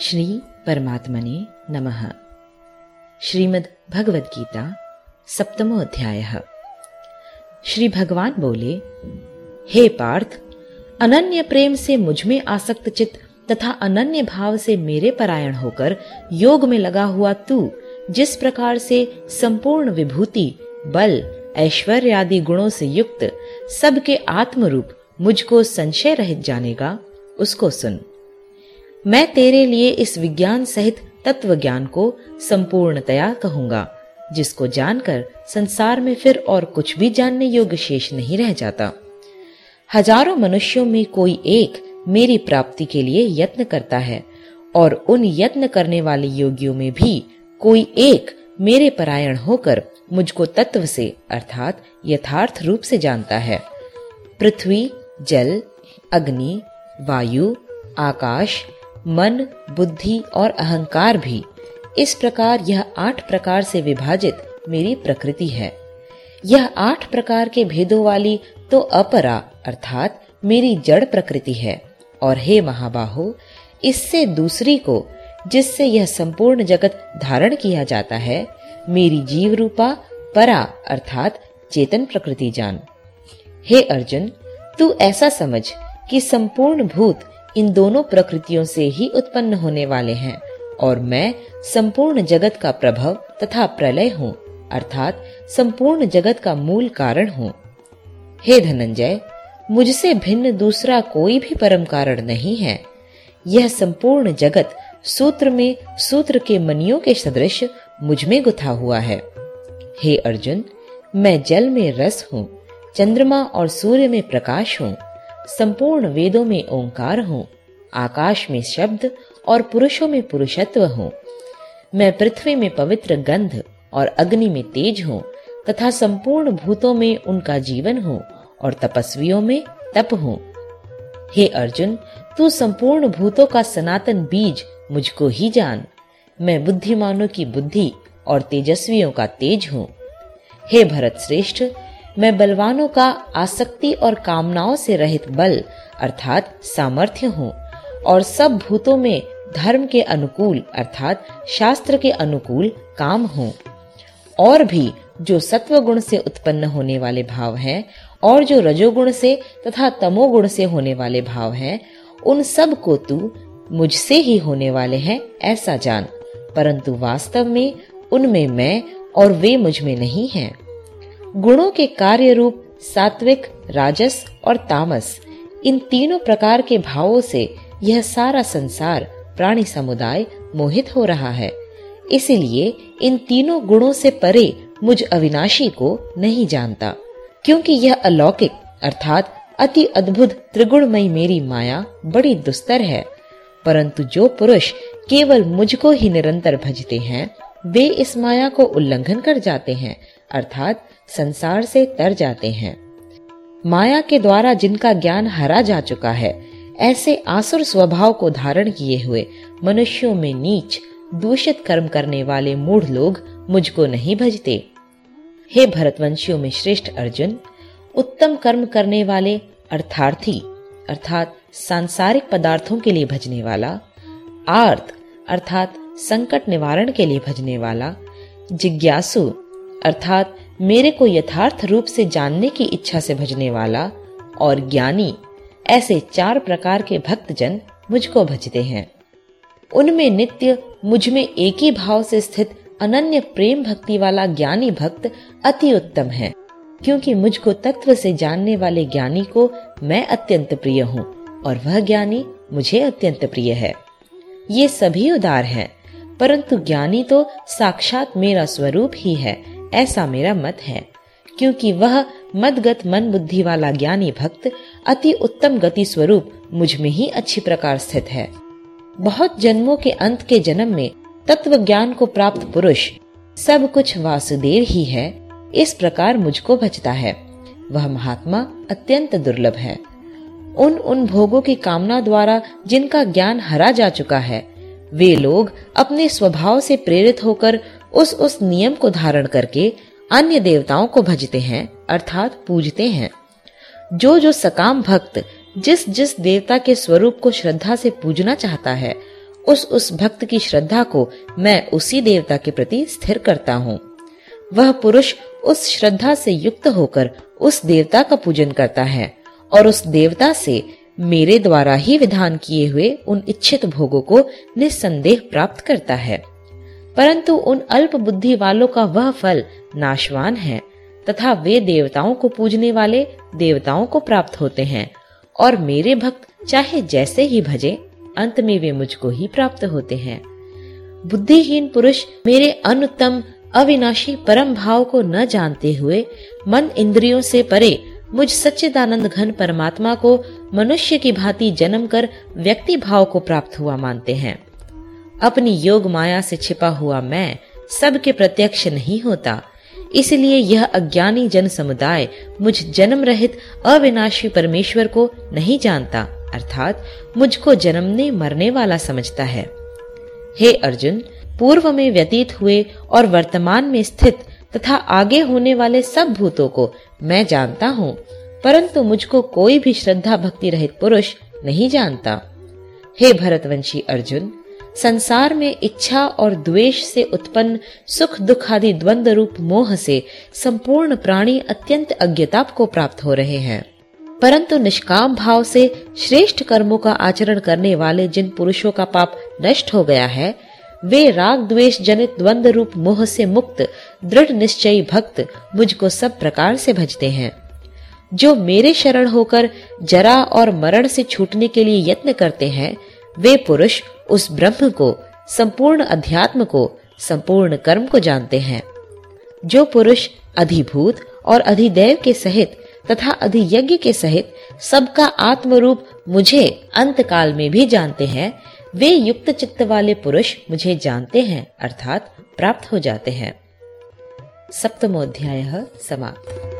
श्री परमात्मने नमः। श्रीमद् भगवद गीता सप्तमो अध्याय श्री भगवान बोले, हे पार्थ, अनन्य प्रेम से मुझमें आसक्त चित्त तथा अनन्य भाव से मेरे परायण होकर योग में लगा हुआ तू, जिस प्रकार से संपूर्ण विभूति, बल, ऐश्वर्य आदि गुणों से युक्त सबके आत्म रूप मुझको संशय रहित जानेगा, उसको सुन। मैं तेरे लिए इस विज्ञान सहित तत्व ज्ञान को संपूर्णतया कहूँगा, जिसको जानकर संसार में फिर और कुछ भी जानने योग्य शेष नहीं रह जाता। हज़ारों मनुष्यों में कोई एक मेरी प्राप्ति के लिए यत्न करता है, और उन यत्न करने वाले योगियों में भी कोई एक मेरे परायण होकर मुझको तत्व से, अर्थात यथार्थ रूप से जानता है। पृथ्वी, जल, अग्नि, वायु, आकाश मन, बुद्धि और अहंकार भी। इस प्रकार यह आठ प्रकार से विभाजित मेरी प्रकृति है। यह आठ प्रकार के भेदों वाली तो अपरा, अर्थात मेरी जड़ प्रकृति है। और हे महाबाहो, इससे दूसरी को, जिससे यह संपूर्ण जगत धारण किया जाता है, मेरी जीव रूपा परा, अर्थात चेतन प्रकृति जान। हे अर्जुन, तू ऐसा समझ कि संपूर्ण भूत इन दोनों प्रकृतियों से ही उत्पन्न होने वाले हैं और मैं संपूर्ण जगत का प्रभव तथा प्रलय हूँ, अर्थात संपूर्ण जगत का मूल कारण हूँ। हे धनंजय, मुझसे भिन्न दूसरा कोई भी परम कारण नहीं है। यह संपूर्ण जगत सूत्र में सूत्र के मनियों के सदृश मुझमें गुथा हुआ है। हे अर्जुन, मैं जल में रस हूँ, चंद्रमा और सूर्य में प्रकाश हूँ। संपूर्ण वेदों में ओंकार हूँ, आकाश में शब्द और पुरुषों में पुरुषत्व हूँ। मैं पृथ्वी में पवित्र गंध और अग्नि में तेज हूँ तथा संपूर्ण भूतों में उनका जीवन हूँ और तपस्वियों में तप हूँ। हे अर्जुन, तू संपूर्ण भूतों का सनातन बीज मुझको ही जान। मैं बुद्धिमानों की बुद्धि और तेजस्वियों का तेज हूँ। हे भरत श्रेष्ठ मैं बलवानों का आसक्ति और कामनाओं से रहित बल, अर्थात सामर्थ्य हूँ, और सब भूतों में धर्म के अनुकूल, अर्थात शास्त्र के अनुकूल काम हूँ। और भी जो सत्व गुण से उत्पन्न होने वाले भाव हैं, और जो रजोगुण से तथा तमोगुण से होने वाले भाव हैं, उन सबको तू मुझसे ही होने वाले हैं, ऐसा जान। परंतु वास्तव में उनमें मैं और वे मुझमें नहीं हैं। गुणों के कार्य रूप सात्विक, राजस और तामस। इन तीनों प्रकार के भावों से यह सारा संसार, प्राणी समुदाय, मोहित हो रहा है। इसलिए इन तीनों गुणों से परे मुझ अविनाशी को नहीं जानता, क्योंकि यह अलौकिक, अर्थात अति अद्भुत त्रिगुणमयी मेरी माया बड़ी दुस्तर है। परंतु जो पुरुष केवल मुझको ही निरंतर भजते हैं, वे इस माया को उल्लंघन कर जाते हैं अर्थात संसार से तर जाते हैं। माया के द्वारा जिनका ज्ञान हरा जा चुका है, ऐसे आसुर स्वभाव को धारण किए हुए मनुष्यों में नीच, दूषित कर्म करने वाले मूढ़ लोग मुझको नहीं भजते। हे भरतवंशियों में श्रेष्ठ अर्जुन, उत्तम कर्म करने वाले अर्थार्थी, अर्थात सांसारिक पदार्थों के लिए भजने वाला आर्थ अर्थात संकट निवारण के लिए भजने वाला, जिज्ञासु अर्थात मेरे को यथार्थ रूप से जानने की इच्छा से भजने वाला और ज्ञानी ऐसे चार प्रकार के भक्तजन मुझको भजते हैं। उनमें नित्य मुझमें एक ही भाव से स्थित अनन्य प्रेम भक्ति वाला ज्ञानी भक्त अति उत्तम है, क्योंकि मुझको तत्व से जानने वाले ज्ञानी को मैं अत्यंत प्रिय हूँ और वह ज्ञानी मुझे अत्यंत प्रिय है। ये सभी उदार हैं, परंतु ज्ञानी तो साक्षात मेरा स्वरूप ही है ऐसा मेरा मत है, क्योंकि वह मदगत मन बुद्धि वाला ज्ञानी भक्त अति उत्तम गति स्वरूप मुझमें ही अच्छी प्रकार स्थित है। बहुत जन्मों के अंत के जन्म में तत्व ज्ञान को प्राप्त पुरुष सब कुछ वासुदेव ही है, इस प्रकार मुझको भजता है। वह महात्मा अत्यंत दुर्लभ है। उन उन भोगों की कामना द्वारा जिनका ज्ञान हरा जा चुका है, वे लोग अपने स्वभाव से प्रेरित होकर उस उस नियम को धारण करके अन्य देवताओं को भजते हैं, अर्थात पूजते हैं। जो जो सकाम भक्त जिस जिस देवता के स्वरूप को श्रद्धा से पूजना चाहता है, उस उस भक्त की श्रद्धा को मैं उसी देवता के प्रति स्थिर करता हूँ। वह पुरुष उस श्रद्धा से युक्त होकर उस देवता का पूजन करता है और उस देवता से मेरे द्वारा ही विधान किए हुए उन इच्छित भोगों को निस्संदेह प्राप्त करता है। परंतु उन अल्प बुद्धि वालों का वह फल नाशवान है, तथा वे देवताओं को पूजने वाले देवताओं को प्राप्त होते हैं, और मेरे भक्त चाहे जैसे ही भजे, अंत में वे मुझको ही प्राप्त होते हैं। बुद्धिहीन पुरुष मेरे अनुत्तम, अविनाशी परम भाव को न जानते हुए, मन इंद्रियों से परे, मुझ सच्चिदानंद घन परमात्मा को मनुष्य की भांति जन्म कर व्यक्ति भाव को प्राप्त हुआ मानते हैं। अपनी योग माया से छिपा हुआ मैं सबके प्रत्यक्ष नहीं होता। इसलिए यह अज्ञानी जन समुदाय मुझ जन्म रहित अविनाशी परमेश्वर को नहीं जानता, अर्थात मुझको जन्मने मरने वाला समझता है। हे अर्जुन, पूर्व में व्यतीत हुए और वर्तमान में स्थित तथा आगे होने वाले सब भूतों को मैं जानता हूँ, परंतु मुझको कोई भी श्रद्धा भक्ति रहित पुरुष नहीं जानता। हे भरतवंशी अर्जुन संसार में इच्छा और द्वेष से उत्पन्न सुख दुख आदि द्वंद रूप मोह से संपूर्ण प्राणी अत्यंत अज्ञता को प्राप्त हो रहे हैं। परंतु निष्काम भाव से श्रेष्ठ कर्मों का आचरण करने वाले जिन पुरुषों का पाप नष्ट हो गया है, वे राग द्वेष जनित द्वंद रूप मोह से मुक्त, दृढ़ निश्चयी भक्त मुझको सब प्रकार से भजते हैं। जो मेरे शरण होकर जरा और मरण से छूटने के लिए यत्न करते हैं वे पुरुष उस ब्रह्म को, संपूर्ण अध्यात्म को, संपूर्ण कर्म को जानते हैं। जो पुरुष अधिभूत और अधिदेव के सहित तथा अधियज्ञ के सहित सबका आत्म रूप मुझे अंत काल में भी जानते हैं, वे युक्त चित्त वाले पुरुष मुझे जानते हैं, अर्थात प्राप्त हो जाते हैं। सप्तमोध्याय समाप्त।